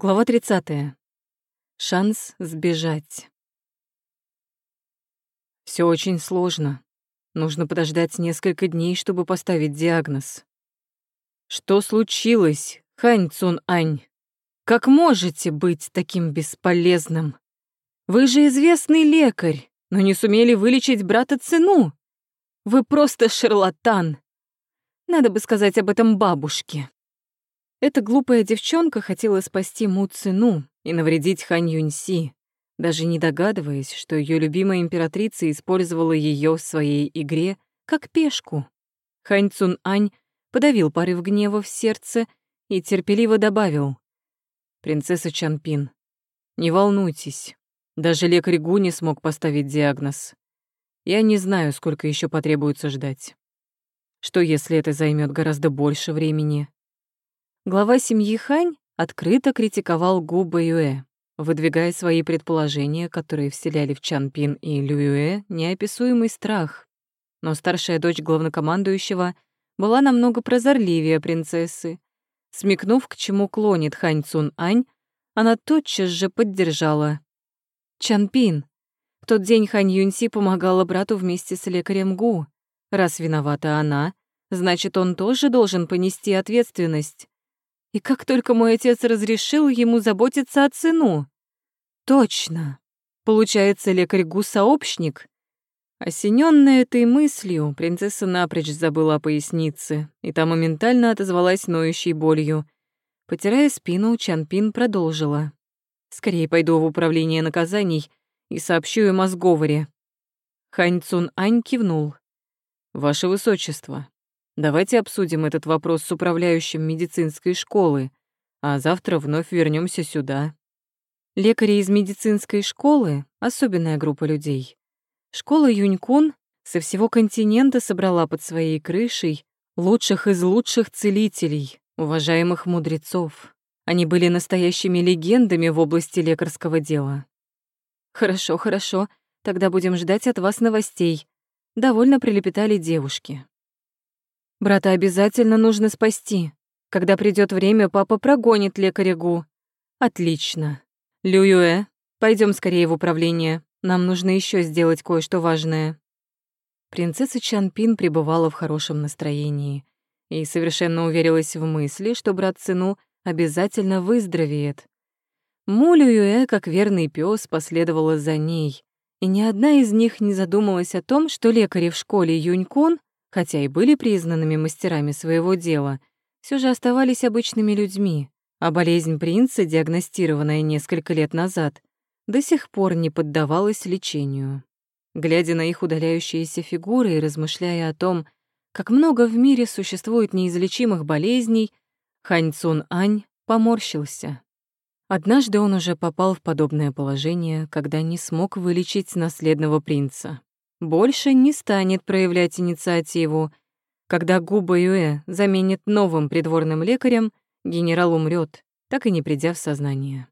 Глава 30. Шанс сбежать. Все очень сложно. Нужно подождать несколько дней, чтобы поставить диагноз. Что случилось, Хань Цун Ань? Как можете быть таким бесполезным? Вы же известный лекарь, но не сумели вылечить брата Цину. Вы просто шарлатан. Надо бы сказать об этом бабушке. Эта глупая девчонка хотела спасти Му Цину и навредить Хань Юньси, даже не догадываясь, что ее любимая императрица использовала ее в своей игре как пешку. Хань Цун Ань подавил порыв гнева в сердце и терпеливо добавил. «Принцесса Чанпин, не волнуйтесь, даже лекарь Гу не смог поставить диагноз. Я не знаю, сколько еще потребуется ждать. Что, если это займет гораздо больше времени?» Глава семьи Хань открыто критиковал Гу Бэюэ, выдвигая свои предположения, которые вселяли в Чан Пин и Лююэ неописуемый страх. Но старшая дочь главнокомандующего была намного прозорливее принцессы. Смекнув, к чему клонит Хань Цун Ань, она тотчас же поддержала. Чан Пин. В тот день Хань Юньси помогала брату вместе с лекарем Гу. Раз виновата она, значит, он тоже должен понести ответственность. И как только мой отец разрешил ему заботиться о сыну. Точно. Получается, лекарь Гу-сообщник. Осенённая этой мыслью, принцесса напрочь забыла о пояснице, и та моментально отозвалась ноющей болью. Потирая спину, Чанпин продолжила. «Скорее пойду в управление наказаний и сообщу им о сговоре». Хань Цун Ань кивнул. «Ваше Высочество, Давайте обсудим этот вопрос с управляющим медицинской школы, а завтра вновь вернемся сюда. Лекари из медицинской школы — особенная группа людей. Школа Юнькун со всего континента собрала под своей крышей лучших из лучших целителей, уважаемых мудрецов. Они были настоящими легендами в области лекарского дела. «Хорошо, хорошо, тогда будем ждать от вас новостей», — довольно прилепетали девушки. Брата обязательно нужно спасти. Когда придет время, папа прогонит лекаря Гу. Отлично. Лююэ, пойдем скорее в управление. Нам нужно еще сделать кое-что важное. Принцесса Чанпин пребывала в хорошем настроении и совершенно уверилась в мысли, что брат сыну обязательно выздоровеет. Му Лююэ, как верный пес, последовала за ней, и ни одна из них не задумалась о том, что лекари в школе Юнькун хотя и были признанными мастерами своего дела, все же оставались обычными людьми, а болезнь принца, диагностированная несколько лет назад, до сих пор не поддавалась лечению. Глядя на их удаляющиеся фигуры и размышляя о том, как много в мире существует неизлечимых болезней, Хань Цун Ань поморщился. Однажды он уже попал в подобное положение, когда не смог вылечить наследного принца больше не станет проявлять инициативу. Когда Губа Юэ заменит новым придворным лекарем, генерал умрет, так и не придя в сознание.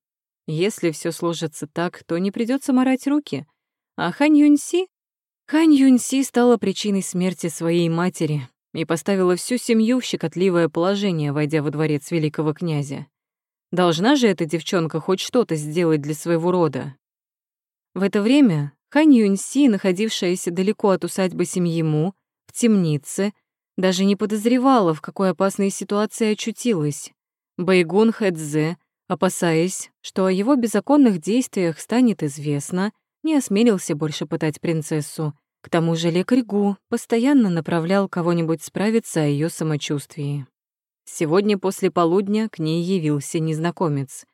Если все сложится так, то не придется морать руки. А Хань Юньси? Хань Юньси стала причиной смерти своей матери и поставила всю семью в щекотливое положение, войдя во дворец великого князя. Должна же эта девчонка хоть что-то сделать для своего рода. В это время Хань находившаяся далеко от усадьбы семьи Му, в темнице, даже не подозревала, в какой опасной ситуации очутилась. Байгун Хэдзе, опасаясь, что о его беззаконных действиях станет известно, не осмелился больше пытать принцессу. К тому же лекарь Гу постоянно направлял кого-нибудь справиться о ее самочувствии. Сегодня после полудня к ней явился незнакомец.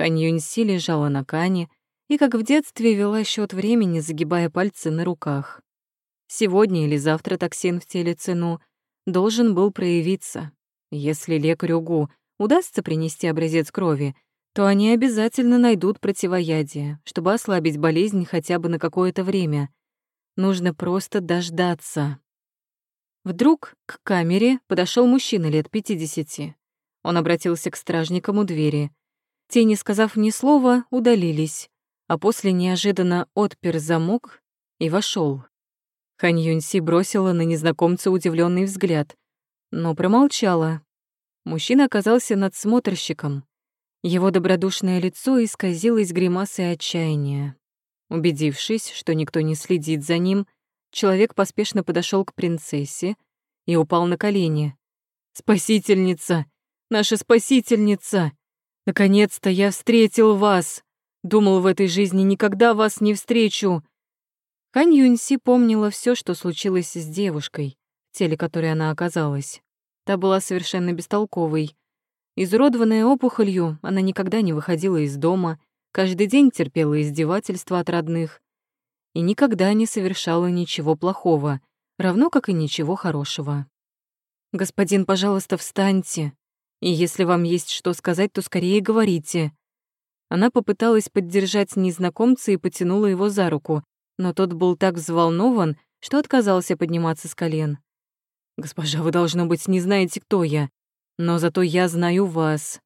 Хань Юньси лежала на кане, и как в детстве вела счет времени, загибая пальцы на руках. Сегодня или завтра токсин в теле цену должен был проявиться. Если лекарю ГУ удастся принести образец крови, то они обязательно найдут противоядие, чтобы ослабить болезнь хотя бы на какое-то время. Нужно просто дождаться. Вдруг к камере подошел мужчина лет 50. Он обратился к стражникам у двери. Те, не сказав ни слова, удалились а после неожиданно отпер замок и вошел. Хань Юньси бросила на незнакомца удивленный взгляд, но промолчала. Мужчина оказался надсмотрщиком. Его добродушное лицо исказилось гримасой отчаяния. Убедившись, что никто не следит за ним, человек поспешно подошел к принцессе и упал на колени. «Спасительница! Наша спасительница! Наконец-то я встретил вас! Думал, в этой жизни никогда вас не встречу!» Хань Юньси помнила все, что случилось с девушкой, в теле которой она оказалась. Та была совершенно бестолковой. Изуродованная опухолью, она никогда не выходила из дома, каждый день терпела издевательства от родных и никогда не совершала ничего плохого, равно как и ничего хорошего. «Господин, пожалуйста, встаньте, и если вам есть что сказать, то скорее говорите». Она попыталась поддержать незнакомца и потянула его за руку, но тот был так взволнован, что отказался подниматься с колен. «Госпожа, вы, должно быть, не знаете, кто я, но зато я знаю вас.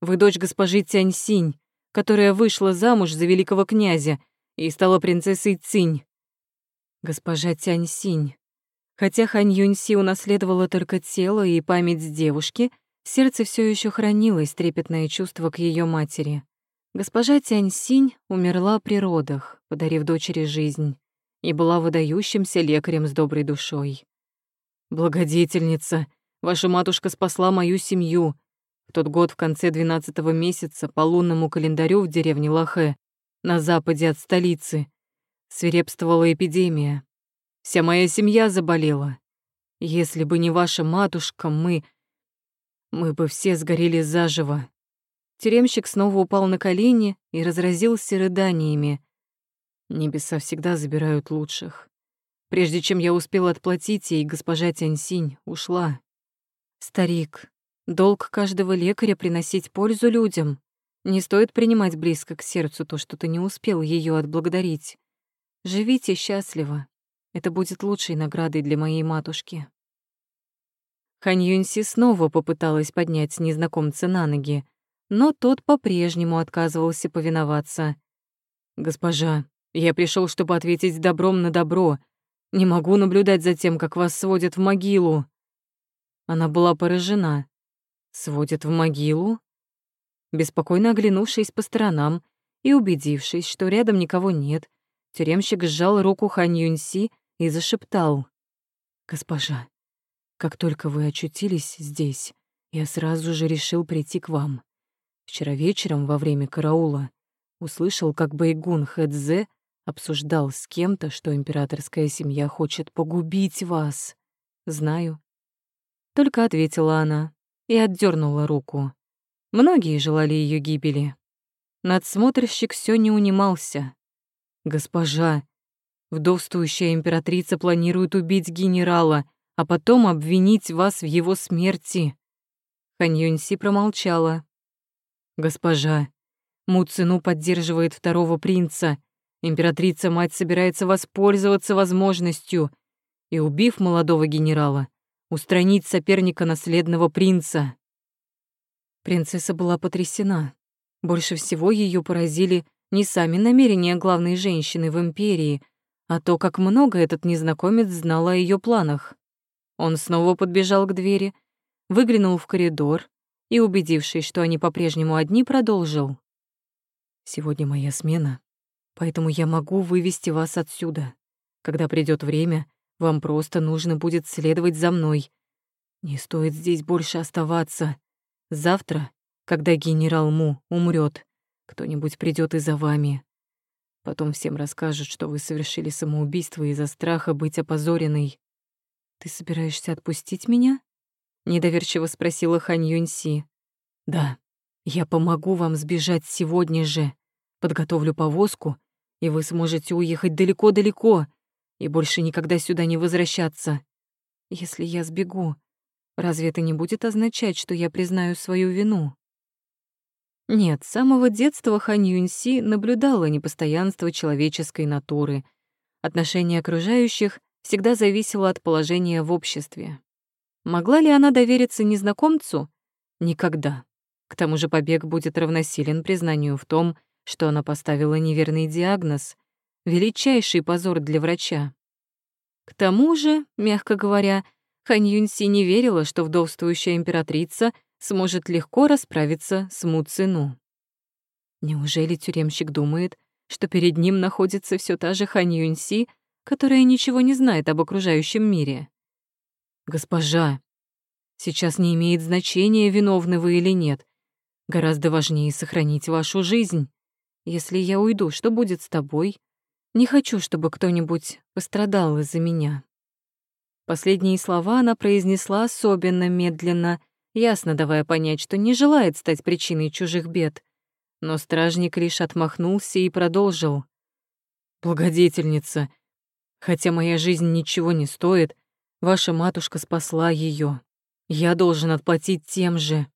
Вы дочь госпожи Тяньсинь, которая вышла замуж за великого князя и стала принцессой Цинь. Госпожа Тяньсинь. Хотя Хань Юньси унаследовала только тело и память девушки, сердце все еще хранилось трепетное чувство к ее матери. Госпожа Тяньсинь умерла при родах, подарив дочери жизнь, и была выдающимся лекарем с доброй душой. «Благодетельница, ваша матушка спасла мою семью. В тот год в конце двенадцатого месяца по лунному календарю в деревне Лахе на западе от столицы. Свирепствовала эпидемия. Вся моя семья заболела. Если бы не ваша матушка, мы... Мы бы все сгорели заживо. Тюремщик снова упал на колени и разразился рыданиями. Небеса всегда забирают лучших. Прежде чем я успел отплатить ей, госпожа Тяньсинь ушла. Старик, долг каждого лекаря приносить пользу людям. Не стоит принимать близко к сердцу то, что ты не успел ее отблагодарить. Живите счастливо. Это будет лучшей наградой для моей матушки. Хань Юньси снова попыталась поднять незнакомца на ноги, но тот по-прежнему отказывался повиноваться. «Госпожа, я пришел, чтобы ответить добром на добро. Не могу наблюдать за тем, как вас сводят в могилу». Она была поражена. «Сводят в могилу?» Беспокойно оглянувшись по сторонам и убедившись, что рядом никого нет, тюремщик сжал руку Хань Юньси и зашептал. «Госпожа, как только вы очутились здесь, я сразу же решил прийти к вам. Вчера вечером во время караула услышал, как Байгун Хэдзе обсуждал с кем-то, что императорская семья хочет погубить вас. Знаю. Только ответила она и отдернула руку. Многие желали ее гибели. Надсмотрщик все не унимался. «Госпожа, вдовствующая императрица планирует убить генерала, а потом обвинить вас в его смерти». Хань Юньси промолчала. «Госпожа, Муцину поддерживает второго принца. Императрица-мать собирается воспользоваться возможностью и, убив молодого генерала, устранить соперника наследного принца». Принцесса была потрясена. Больше всего ее поразили не сами намерения главной женщины в империи, а то, как много этот незнакомец знал о ее планах. Он снова подбежал к двери, выглянул в коридор и, убедившись, что они по-прежнему одни, продолжил. «Сегодня моя смена, поэтому я могу вывести вас отсюда. Когда придет время, вам просто нужно будет следовать за мной. Не стоит здесь больше оставаться. Завтра, когда генерал Му умрет, кто-нибудь придет и за вами. Потом всем расскажут, что вы совершили самоубийство из-за страха быть опозоренной. Ты собираешься отпустить меня? Недоверчиво спросила Хань Юньси. Да, я помогу вам сбежать сегодня же. Подготовлю повозку, и вы сможете уехать далеко-далеко и больше никогда сюда не возвращаться. Если я сбегу, Разве это не будет означать, что я признаю свою вину? Нет, с самого детства Хань Юньси наблюдала непостоянство человеческой натуры. Отношение окружающих всегда зависело от положения в обществе. Могла ли она довериться незнакомцу? Никогда. К тому же побег будет равносилен признанию в том, что она поставила неверный диагноз, величайший позор для врача. К тому же, мягко говоря, Хань Юньси не верила, что вдовствующая императрица сможет легко расправиться с Муцину. Неужели тюремщик думает, что перед ним находится все та же Хань Юньси, которая ничего не знает об окружающем мире? «Госпожа, сейчас не имеет значения, виновны вы или нет. Гораздо важнее сохранить вашу жизнь. Если я уйду, что будет с тобой? Не хочу, чтобы кто-нибудь пострадал из-за меня». Последние слова она произнесла особенно медленно, ясно давая понять, что не желает стать причиной чужих бед. Но стражник лишь отмахнулся и продолжил. «Благодетельница, хотя моя жизнь ничего не стоит, ваша матушка спасла ее. Я должен отплатить тем же.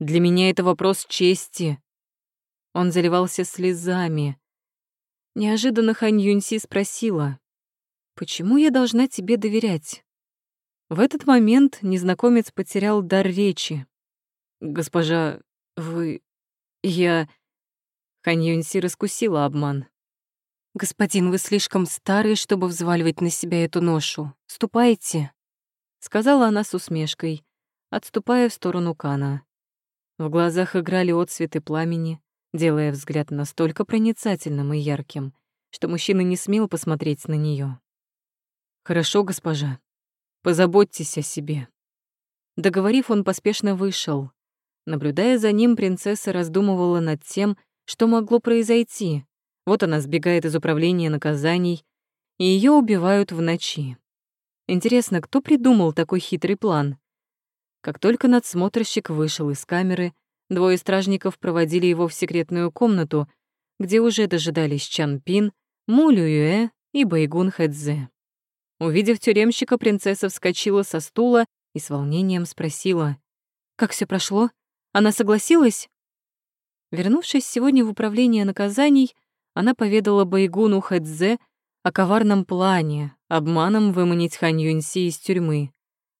Для меня это вопрос чести». Он заливался слезами. Неожиданно Хань Юньси спросила, «Почему я должна тебе доверять?» В этот момент незнакомец потерял дар речи. «Госпожа, вы... я...» Хань Юньси раскусила обман. «Господин, вы слишком старый, чтобы взваливать на себя эту ношу. Ступайте», — сказала она с усмешкой, отступая в сторону Кана. В глазах играли отсветы пламени, делая взгляд настолько проницательным и ярким, что мужчина не смел посмотреть на нее. «Хорошо, госпожа», Позаботьтесь о себе». Договорив, он поспешно вышел. Наблюдая за ним, принцесса раздумывала над тем, что могло произойти. Вот она сбегает из управления наказаний, и ее убивают в ночи. Интересно, кто придумал такой хитрый план? Как только надсмотрщик вышел из камеры, двое стражников проводили его в секретную комнату, где уже дожидались Чан Пин, Му Лююэ и Байгун Хэдзе. Увидев тюремщика, принцесса вскочила со стула и с волнением спросила. «Как все прошло? Она согласилась?» Вернувшись сегодня в управление наказаний, она поведала Байгуну Хэдзе о коварном плане, обманом выманить Хань Юньси из тюрьмы.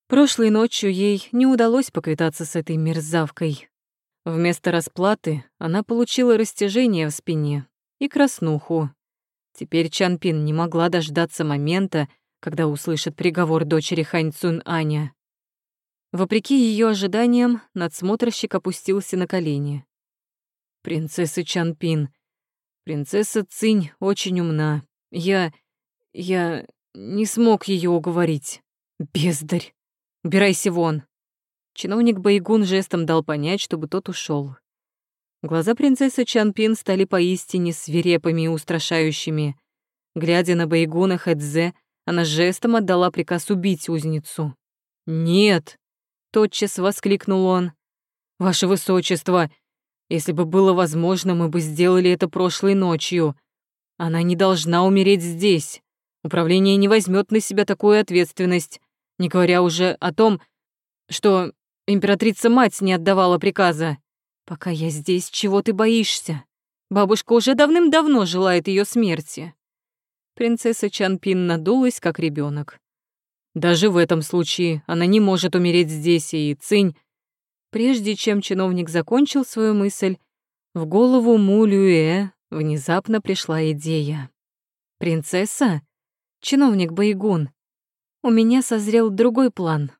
Прошлой ночью ей не удалось поквитаться с этой мерзавкой. Вместо расплаты она получила растяжение в спине и краснуху. Теперь Чанпин не могла дождаться момента, когда услышит приговор дочери Хань Цун Аня. Вопреки ее ожиданиям, надсмотрщик опустился на колени. «Принцесса Чанпин, принцесса Цинь очень умна. Я... я не смог ее уговорить. Бездарь! Убирайся вон!» Чиновник Байгун жестом дал понять, чтобы тот ушел. Глаза принцессы Чанпин стали поистине свирепыми и устрашающими. Глядя на Байгуна Хэдзе, она жестом отдала приказ убить узницу. «Нет!» — тотчас воскликнул он. «Ваше Высочество, если бы было возможно, мы бы сделали это прошлой ночью. Она не должна умереть здесь. Управление не возьмет на себя такую ответственность, не говоря уже о том, что императрица-мать не отдавала приказа. Пока я здесь, чего ты боишься? Бабушка уже давным-давно желает ее смерти. Принцесса Чанпин надулась, как ребенок. Даже в этом случае она не может умереть здесь, и Цинь... Прежде чем чиновник закончил свою мысль, в голову Му Люэ внезапно пришла идея. «Принцесса? Чиновник Байгун, у меня созрел другой план».